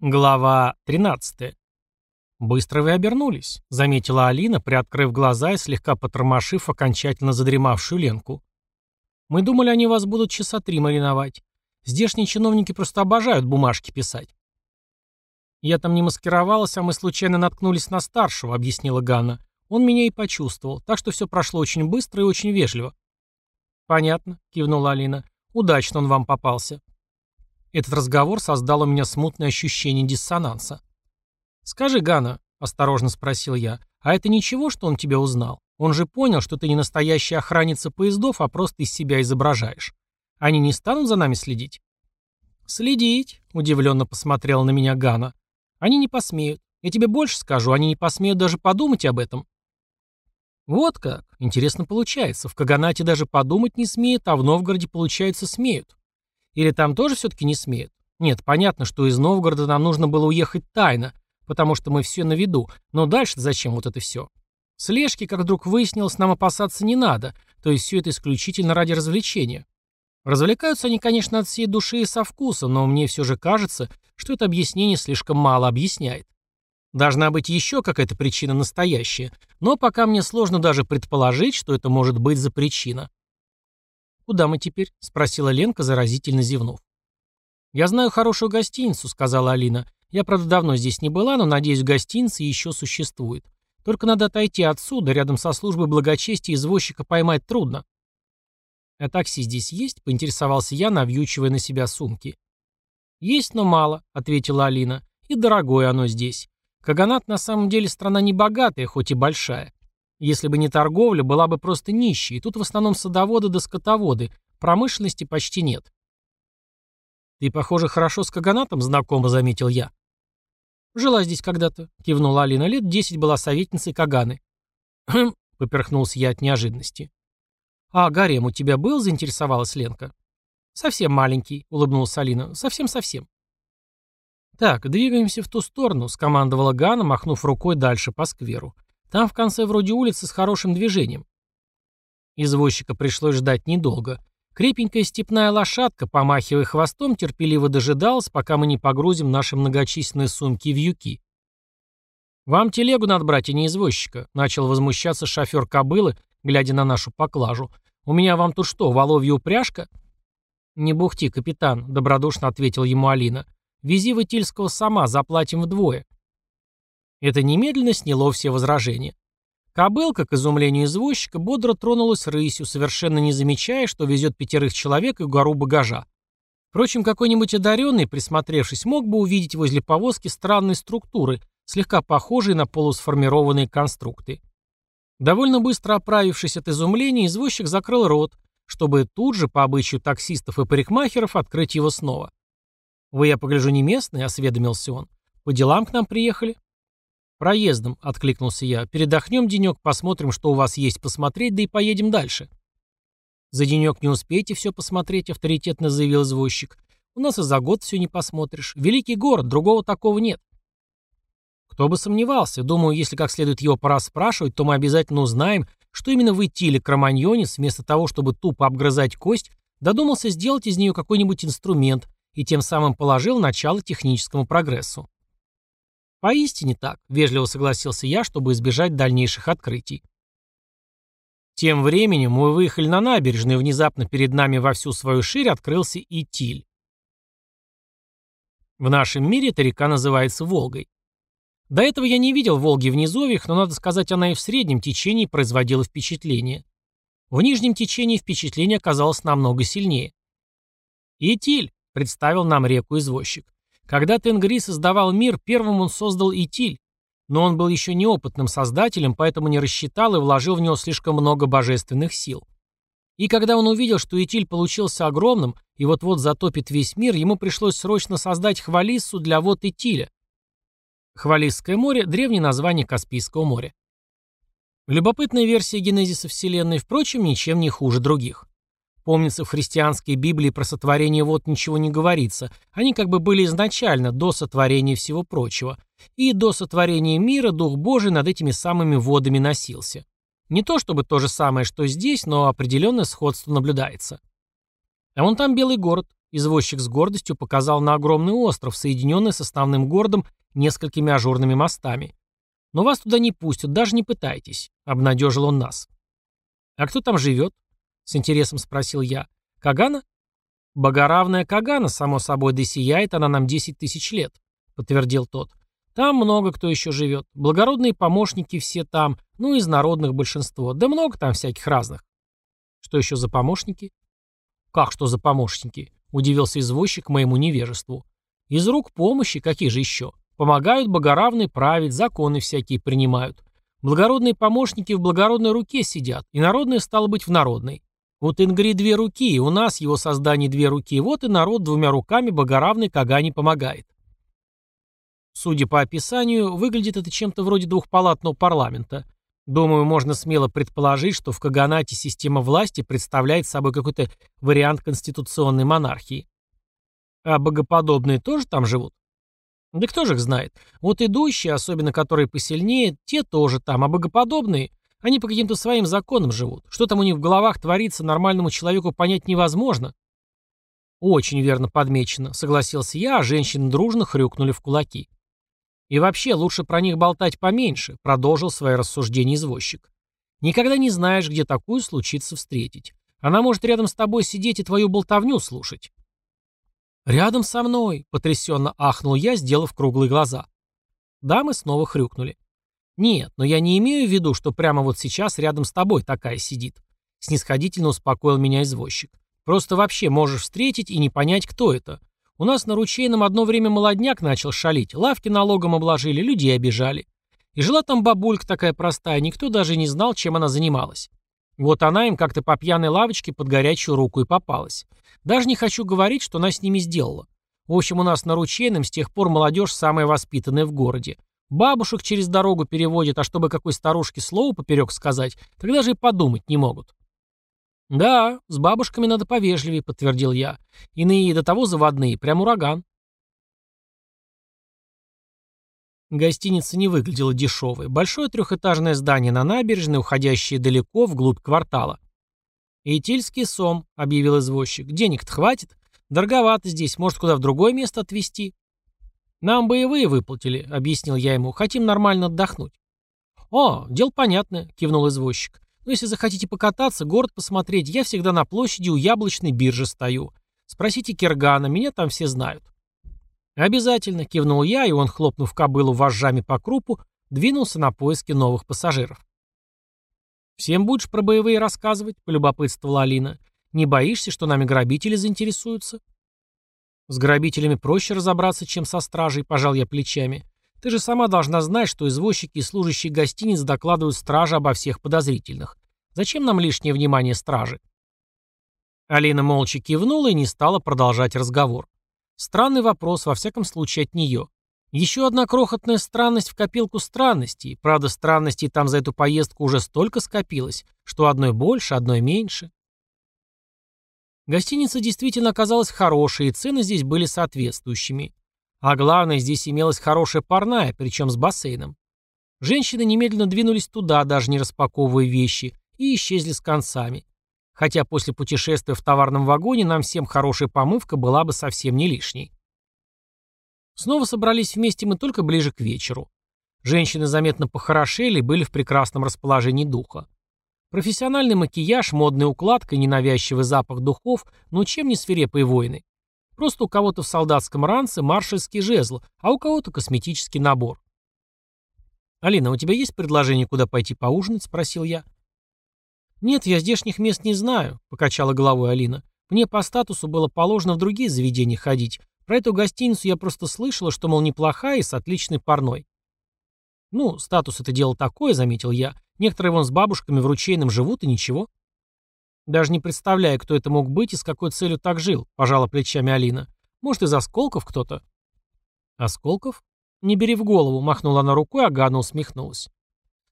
Глава 13. «Быстро вы обернулись», — заметила Алина, приоткрыв глаза и слегка потормошив окончательно задремавшую Ленку. «Мы думали, они вас будут часа три мариновать. Здешние чиновники просто обожают бумажки писать». «Я там не маскировалась, а мы случайно наткнулись на старшего», — объяснила Ганна. «Он меня и почувствовал, так что все прошло очень быстро и очень вежливо». «Понятно», — кивнула Алина. «Удачно он вам попался». Этот разговор создал у меня смутное ощущение диссонанса. «Скажи, Гана», — осторожно спросил я, — «а это ничего, что он тебя узнал? Он же понял, что ты не настоящая охранница поездов, а просто из себя изображаешь. Они не станут за нами следить?» «Следить?» — удивленно посмотрела на меня Гана. «Они не посмеют. Я тебе больше скажу, они не посмеют даже подумать об этом». «Вот как. Интересно получается. В Каганате даже подумать не смеют, а в Новгороде, получается, смеют. Или там тоже все-таки не смеют? Нет, понятно, что из Новгорода нам нужно было уехать тайно, потому что мы все на виду, но дальше зачем вот это все? Слежки, как вдруг выяснилось, нам опасаться не надо, то есть все это исключительно ради развлечения. Развлекаются они, конечно, от всей души и со вкусом, но мне все же кажется, что это объяснение слишком мало объясняет. Должна быть еще какая-то причина настоящая, но пока мне сложно даже предположить, что это может быть за причина. «Куда мы теперь?» — спросила Ленка, заразительно зевнув. «Я знаю хорошую гостиницу», — сказала Алина. «Я, правда, давно здесь не была, но, надеюсь, гостиница еще существует. Только надо отойти отсюда, рядом со службой благочестия извозчика поймать трудно». «А такси здесь есть?» — поинтересовался я, навьючивая на себя сумки. «Есть, но мало», — ответила Алина. «И дорогое оно здесь. Каганат на самом деле страна не богатая, хоть и большая. Если бы не торговля, была бы просто нищей, и тут в основном садоводы да скотоводы, промышленности почти нет. «Ты, похоже, хорошо с Каганатом знакома», — заметил я. «Жила здесь когда-то», — кивнула Алина. «Лет десять была советницей Каганы». «Хм», — поперхнулся я от неожиданности. «А гарем у тебя был?» — заинтересовалась Ленка. «Совсем маленький», — улыбнулась Алина. «Совсем-совсем». «Так, двигаемся в ту сторону», — скомандовала Гана, махнув рукой дальше по скверу. Там в конце вроде улицы с хорошим движением. Извозчика пришлось ждать недолго. Крепенькая степная лошадка, помахивая хвостом, терпеливо дожидалась, пока мы не погрузим наши многочисленные сумки в юки. «Вам телегу надо брать, а не извозчика», — начал возмущаться шофер кобылы, глядя на нашу поклажу. «У меня вам тут что, воловья упряжка?» «Не бухти, капитан», — добродушно ответил ему Алина. «Вези в Итильского сама, заплатим вдвое». Это немедленно сняло все возражения. Кобылка, к изумлению извозчика, бодро тронулась рысью, совершенно не замечая, что везет пятерых человек и гору багажа. Впрочем, какой-нибудь одаренный, присмотревшись, мог бы увидеть возле повозки странные структуры, слегка похожие на полусформированные конструкты. Довольно быстро оправившись от изумления, извозчик закрыл рот, чтобы тут же, по обычаю таксистов и парикмахеров, открыть его снова. «Вы, я погляжу, не местный?» — осведомился он. «По делам к нам приехали?» «Проездом», — откликнулся я. «Передохнем денек, посмотрим, что у вас есть посмотреть, да и поедем дальше». «За денек не успеете все посмотреть», — авторитетно заявил извозчик. «У нас и за год все не посмотришь. Великий город, другого такого нет». Кто бы сомневался. Думаю, если как следует его пора спрашивать, то мы обязательно узнаем, что именно в Итиле Кроманьонец, вместо того, чтобы тупо обгрызать кость, додумался сделать из нее какой-нибудь инструмент и тем самым положил начало техническому прогрессу. «Поистине так», — вежливо согласился я, чтобы избежать дальнейших открытий. Тем временем мы выехали на набережную, и внезапно перед нами во всю свою ширь открылся Итиль. В нашем мире эта река называется Волгой. До этого я не видел Волги в низовьях, но, надо сказать, она и в среднем течении производила впечатление. В нижнем течении впечатление оказалось намного сильнее. «Итиль», — представил нам реку извозчик. Когда Тенгри создавал мир, первым он создал Итиль, но он был еще неопытным создателем, поэтому не рассчитал и вложил в него слишком много божественных сил. И когда он увидел, что Итиль получился огромным и вот-вот затопит весь мир, ему пришлось срочно создать Хвалиссу для вод Итиля. Хвалисское море – древнее название Каспийского моря. Любопытная версия генезиса Вселенной, впрочем, ничем не хуже других. Помнится, в христианской Библии про сотворение вод ничего не говорится. Они как бы были изначально, до сотворения всего прочего. И до сотворения мира Дух Божий над этими самыми водами носился. Не то чтобы то же самое, что здесь, но определенное сходство наблюдается. А вон там белый город, Извозчик с гордостью показал на огромный остров, соединенный с основным городом несколькими ажурными мостами. «Но вас туда не пустят, даже не пытайтесь», — обнадежил он нас. «А кто там живет?» — с интересом спросил я. «Кагана?» «Богоравная Кагана, само собой, да сияет она нам десять тысяч лет», — подтвердил тот. «Там много кто еще живет. Благородные помощники все там, ну, из народных большинство. Да много там всяких разных». «Что еще за помощники?» «Как что за помощники?» — удивился извозчик моему невежеству. «Из рук помощи, какие же еще? Помогают богоравные править, законы всякие принимают. Благородные помощники в благородной руке сидят, и народные стало быть в народной. Вот Ингри две руки, у нас его создание две руки, вот и народ двумя руками богоравный Кагане помогает». Судя по описанию, выглядит это чем-то вроде двухпалатного парламента. Думаю, можно смело предположить, что в Каганате система власти представляет собой какой-то вариант конституционной монархии. А богоподобные тоже там живут? Да кто же их знает? Вот идущие, особенно которые посильнее, те тоже там, а богоподобные, они по каким-то своим законам живут. Что там у них в головах творится, нормальному человеку понять невозможно. Очень верно подмечено, согласился я, а женщины дружно хрюкнули в кулаки. И вообще, лучше про них болтать поменьше, продолжил свое рассуждение извозчик. Никогда не знаешь, где такую случится встретить. Она может рядом с тобой сидеть и твою болтовню слушать. «Рядом со мной!» — потрясенно ахнул я, сделав круглые глаза. Дамы снова хрюкнули. «Нет, но я не имею в виду, что прямо вот сейчас рядом с тобой такая сидит», — снисходительно успокоил меня извозчик. «Просто вообще можешь встретить и не понять, кто это. У нас на ручейном одно время молодняк начал шалить, лавки налогом обложили, людей обижали. И жила там бабулька такая простая, никто даже не знал, чем она занималась. Вот она им как-то по пьяной лавочке под горячую руку и попалась. Даже не хочу говорить, что она с ними сделала. В общем, у нас на ручейном с тех пор молодежь самая воспитанная в городе. Бабушек через дорогу переводят, а чтобы какой старушке слово поперек сказать, тогда же и подумать не могут. «Да, с бабушками надо повежливее», — подтвердил я. «Иные до того заводные, прям ураган». Гостиница не выглядела дешевой. Большое трехэтажное здание на набережной, уходящее далеко, вглубь квартала. «Итильский сом», — объявил извозчик. «Денег-то хватит? Дороговато здесь. Может, куда в другое место отвезти?» «Нам боевые выплатили», — объяснил я ему. «Хотим нормально отдохнуть». «О, дело понятное», — кивнул извозчик. Но если захотите покататься, город посмотреть, я всегда на площади у яблочной биржи стою. Спросите Киргана, меня там все знают. Обязательно, кивнул я, и он, хлопнув кобылу вожжами по крупу, двинулся на поиски новых пассажиров. «Всем будешь про боевые рассказывать?» — полюбопытствовала Алина. «Не боишься, что нами грабители заинтересуются?» «С грабителями проще разобраться, чем со стражей», — пожал я плечами. Ты же сама должна знать, что извозчики и служащие гостиниц докладывают страже обо всех подозрительных. Зачем нам лишнее внимание стражи?» Алина молча кивнула и не стала продолжать разговор. Странный вопрос, во всяком случае, от нее. Еще одна крохотная странность в копилку странностей. Правда, странностей там за эту поездку уже столько скопилось, что одной больше, одной меньше. Гостиница действительно оказалась хорошей, и цены здесь были соответствующими. А главное, здесь имелась хорошая парная, причем с бассейном. Женщины немедленно двинулись туда, даже не распаковывая вещи, и исчезли с концами. Хотя после путешествия в товарном вагоне нам всем хорошая помывка была бы совсем не лишней. Снова собрались вместе мы только ближе к вечеру. Женщины заметно похорошели и были в прекрасном расположении духа. Профессиональный макияж, модная укладка ненавязчивый запах духов, ну чем не свирепые войны. Просто у кого-то в солдатском ранце маршальский жезл, а у кого-то косметический набор. «Алина, у тебя есть предложение, куда пойти поужинать?» – спросил я. «Нет, я здешних мест не знаю», – покачала головой Алина. «Мне по статусу было положено в другие заведения ходить. Про эту гостиницу я просто слышала, что, мол, неплохая и с отличной парной». «Ну, статус это дело такое», — заметил я. «Некоторые вон с бабушками в ручейном живут и ничего». «Даже не представляю, кто это мог быть и с какой целью так жил», — пожала плечами Алина. «Может, из осколков кто-то?» «Осколков?» «Не бери в голову», — махнула она рукой, а Ганна усмехнулась.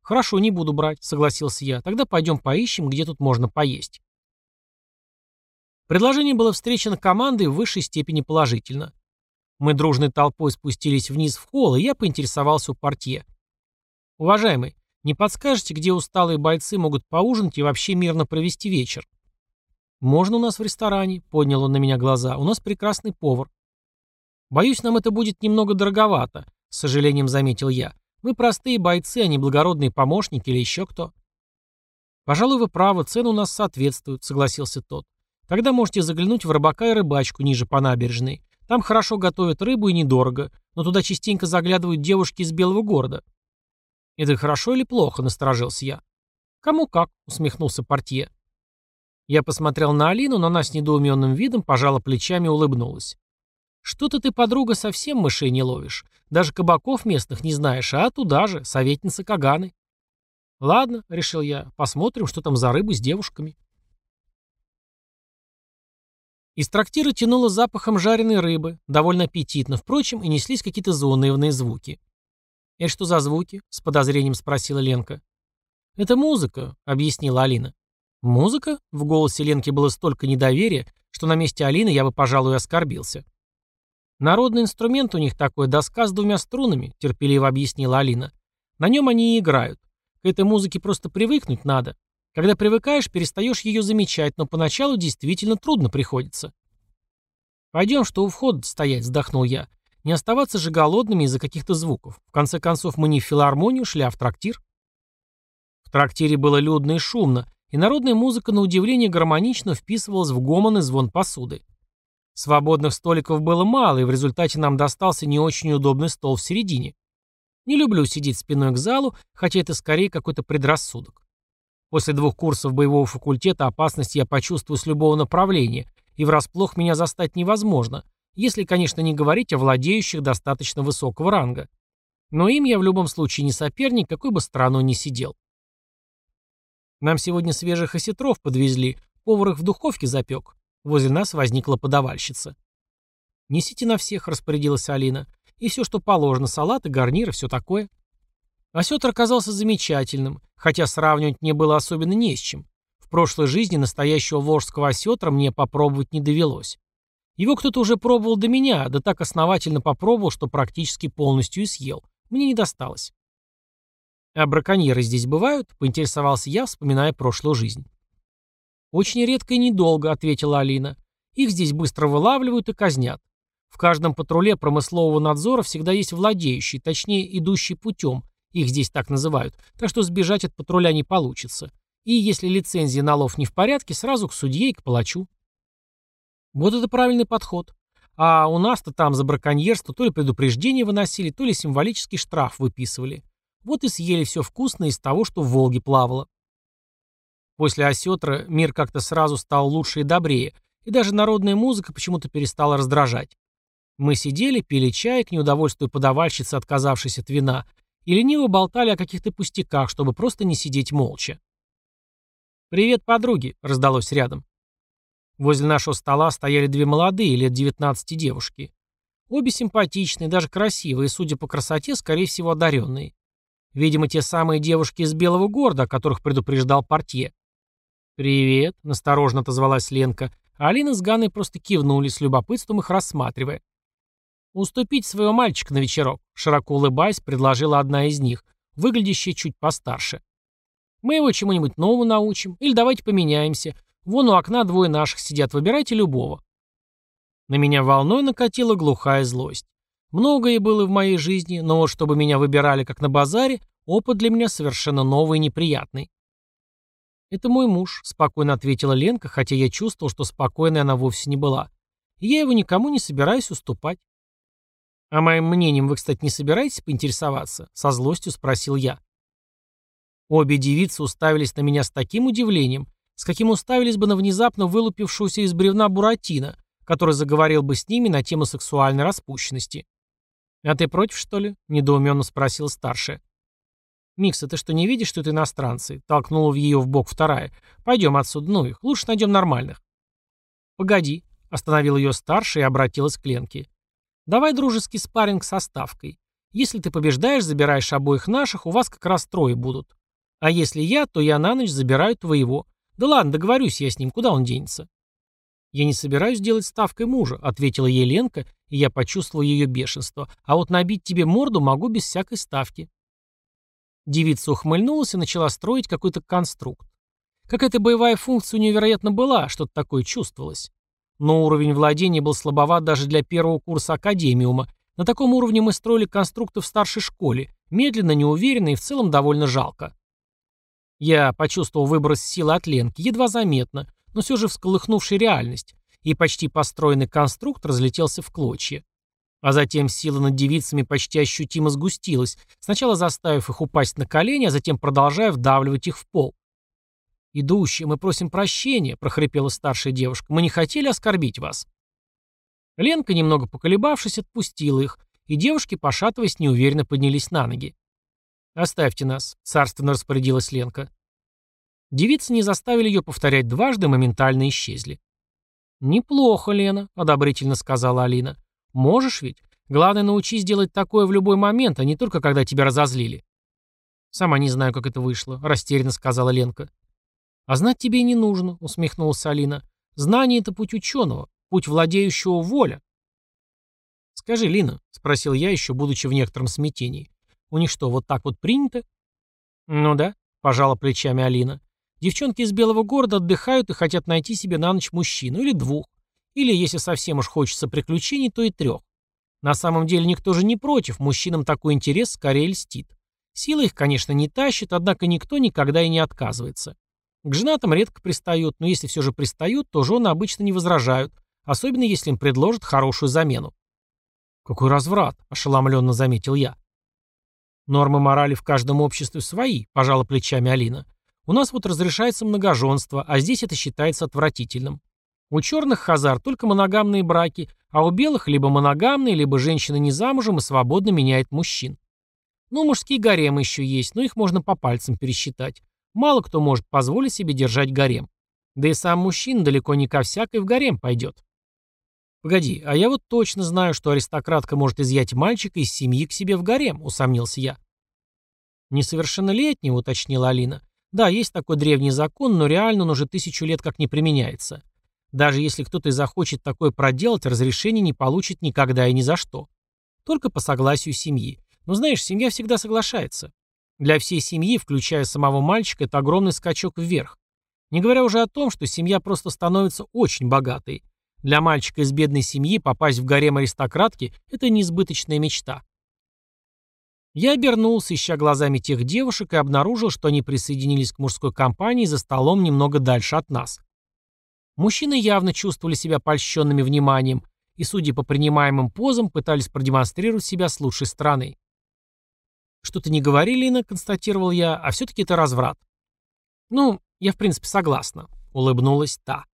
«Хорошо, не буду брать», — согласился я. «Тогда пойдем поищем, где тут можно поесть». Предложение было встречено командой в высшей степени положительно. Мы дружной толпой спустились вниз в холл, и я поинтересовался у портье. «Уважаемый, не подскажете, где усталые бойцы могут поужинать и вообще мирно провести вечер? «Можно у нас в ресторане», — поднял он на меня глаза. «У нас прекрасный повар». «Боюсь, нам это будет немного дороговато», — с сожалением заметил я. «Мы простые бойцы, а не благородные помощники или еще кто». «Пожалуй, вы правы, цены у нас соответствуют», — согласился тот. «Тогда можете заглянуть в рыбака и рыбачку ниже по набережной. Там хорошо готовят рыбу и недорого, но туда частенько заглядывают девушки из Белого города». «Это хорошо или плохо?» — насторожился я. «Кому как», — усмехнулся портье. Я посмотрел на Алину, но она с недоуменным видом пожала плечами и улыбнулась. «Что-то ты, подруга, совсем мышей не ловишь. Даже кабаков местных не знаешь, а туда же, советница Каганы». «Ладно», — решил я, — «посмотрим, что там за рыбы с девушками». Из трактира тянуло запахом жареной рыбы, довольно аппетитно, впрочем, и неслись какие-то заунывные звуки. «Это что за звуки?» — с подозрением спросила Ленка. «Это музыка», — объяснила Алина. «Музыка?» — в голосе Ленки было столько недоверия, что на месте Алины я бы, пожалуй, оскорбился. «Народный инструмент у них такой, доска с двумя струнами», — терпеливо объяснила Алина. «На нем они и играют. К этой музыке просто привыкнуть надо. Когда привыкаешь, перестаешь ее замечать, но поначалу действительно трудно приходится». «Пойдем, что у входа стоять», — вздохнул я. «Не оставаться же голодными из-за каких-то звуков. В конце концов, мы не в филармонию шли, а в трактир». В трактире было людно и шумно, и народная музыка, на удивление, гармонично вписывалась в гомон и звон посуды. Свободных столиков было мало, и в результате нам достался не очень удобный стол в середине. Не люблю сидеть спиной к залу, хотя это скорее какой-то предрассудок. После двух курсов боевого факультета опасность я почувствую с любого направления, и врасплох меня застать невозможно, если, конечно, не говорить о владеющих достаточно высокого ранга. Но им я в любом случае не соперник, какой бы стороной ни сидел. Нам сегодня свежих осетров подвезли, повар их в духовке запек. Возле нас возникла подавальщица. «Несите на всех», — распорядилась Алина. «И все, что положено, салаты, гарниры, все такое». Осетр оказался замечательным, хотя сравнивать мне было особенно не с чем. В прошлой жизни настоящего волжского осетра мне попробовать не довелось. Его кто-то уже пробовал до меня, да так основательно попробовал, что практически полностью и съел. Мне не досталось. «А браконьеры здесь бывают?» — поинтересовался я, вспоминая прошлую жизнь. «Очень редко и недолго», — ответила Алина. «Их здесь быстро вылавливают и казнят. В каждом патруле промыслового надзора всегда есть владеющий, точнее, идущий путем, их здесь так называют, так что сбежать от патруля не получится. И если лицензия на лов не в порядке, сразу к судье и к палачу». Вот это правильный подход. А у нас-то там за браконьерство то ли предупреждение выносили, то ли символический штраф выписывали. Вот и съели все вкусное из того, что в Волге плавало. После осетра мир как-то сразу стал лучше и добрее, и даже народная музыка почему-то перестала раздражать. Мы сидели, пили чай, к неудовольствию подавальщицы, отказавшись от вина, и лениво болтали о каких-то пустяках, чтобы просто не сидеть молча. «Привет, подруги!» — раздалось рядом. Возле нашего стола стояли две молодые, лет 19 девушки. Обе симпатичные, даже красивые, судя по красоте, скорее всего, одаренные. Видимо, те самые девушки из Белого города, о которых предупреждал портье. «Привет», — насторожно отозвалась Ленка, а Алина с Ганной просто кивнули, с любопытством их рассматривая. «Уступить своего мальчика на вечерок», — широко улыбаясь, предложила одна из них, выглядящая чуть постарше. «Мы его чему-нибудь новому научим, или давайте поменяемся. Вон у окна двое наших сидят, выбирайте любого». На меня волной накатила глухая злость. Многое было в моей жизни, но вот чтобы меня выбирали как на базаре, опыт для меня совершенно новый и неприятный. «Это мой муж», — спокойно ответила Ленка, хотя я чувствовал, что спокойной она вовсе не была. И я его никому не собираюсь уступать. «А моим мнением вы, кстати, не собираетесь поинтересоваться?» — со злостью спросил я. Обе девицы уставились на меня с таким удивлением, с каким уставились бы на внезапно вылупившуюся из бревна Буратино, который заговорил бы с ними на тему сексуальной распущенности. «А ты против, что ли?» — недоуменно спросил старшая. «Микса, ты что, не видишь, что это иностранцы?» — толкнула в ее в бок вторая. «Пойдем отсюда, ну их. Лучше найдем нормальных». «Погоди», — остановил ее старшая и обратилась к Ленке. «Давай дружеский спарринг со ставкой. Если ты побеждаешь, забираешь обоих наших, у вас как раз трое будут. А если я, то я на ночь забираю твоего. Да ладно, договорюсь я с ним, куда он денется?» «Я не собираюсь делать ставкой мужа», — ответила ей Ленка, и я почувствовал ее бешенство. «А вот набить тебе морду могу без всякой ставки». Девица ухмыльнулась и начала строить какой-то конструкт. Какая-то боевая функция у нее, вероятно, была, что-то такое чувствовалось. Но уровень владения был слабоват даже для первого курса Академиума. На таком уровне мы строили конструкты в старшей школе, медленно, неуверенно и в целом довольно жалко. Я почувствовал выброс силы от Ленки, едва заметно, но все же всколыхнувший реальность, и почти построенный конструкт разлетелся в клочья. А затем сила над девицами почти ощутимо сгустилась, сначала заставив их упасть на колени, а затем продолжая вдавливать их в пол. «Идущие, мы просим прощения», — прохрипела старшая девушка. «Мы не хотели оскорбить вас». Ленка, немного поколебавшись, отпустила их, и девушки, пошатываясь, неуверенно поднялись на ноги. «Оставьте нас», — царственно распорядилась Ленка. Девицы не заставили ее повторять дважды, моментально исчезли. «Неплохо, Лена», — одобрительно сказала Алина. «Можешь ведь? Главное, научись делать такое в любой момент, а не только когда тебя разозлили». «Сама не знаю, как это вышло», — растерянно сказала Ленка. «А знать тебе не нужно», — усмехнулась Алина. «Знание — это путь ученого, путь владеющего воля». «Скажи, Лина», — спросил я, еще будучи в некотором смятении, «у них что, вот так вот принято?» «Ну да», — пожала плечами Алина. «Девчонки из Белого города отдыхают и хотят найти себе на ночь мужчину или двух. Или, если совсем уж хочется приключений, то и трех. На самом деле никто же не против, мужчинам такой интерес скорее льстит. Сила их, конечно, не тащит, однако никто никогда и не отказывается. К женатым редко пристают, но если все же пристают, то жены обычно не возражают, особенно если им предложат хорошую замену. «Какой разврат!» – ошеломленно заметил я. «Нормы морали в каждом обществе свои», – пожала плечами Алина. «У нас вот разрешается многоженство, а здесь это считается отвратительным. У черных хазар только моногамные браки, а у белых либо моногамные, либо женщина не замужем и свободно меняет мужчин. Ну, мужские гаремы еще есть, но их можно по пальцам пересчитать. Мало кто может позволить себе держать гарем. Да и сам мужчина далеко не ко всякой в гарем пойдет. Погоди, а я вот точно знаю, что аристократка может изъять мальчика из семьи к себе в гарем, усомнился я. Несовершеннолетнего, уточнила Алина. Да, есть такой древний закон, но реально он уже тысячу лет как не применяется. Даже если кто-то и захочет такое проделать, разрешения не получит никогда и ни за что. Только по согласию семьи. Но знаешь, семья всегда соглашается. Для всей семьи, включая самого мальчика, это огромный скачок вверх. Не говоря уже о том, что семья просто становится очень богатой. Для мальчика из бедной семьи попасть в гарем аристократки – это неизбыточная мечта. Я обернулся, ища глазами тех девушек, и обнаружил, что они присоединились к мужской компании за столом немного дальше от нас. Мужчины явно чувствовали себя польщенными вниманием и, судя по принимаемым позам, пытались продемонстрировать себя с лучшей стороны. «Что-то не говорили, Лина», — констатировал я, — «а все-таки это разврат». «Ну, я в принципе согласна», — улыбнулась та.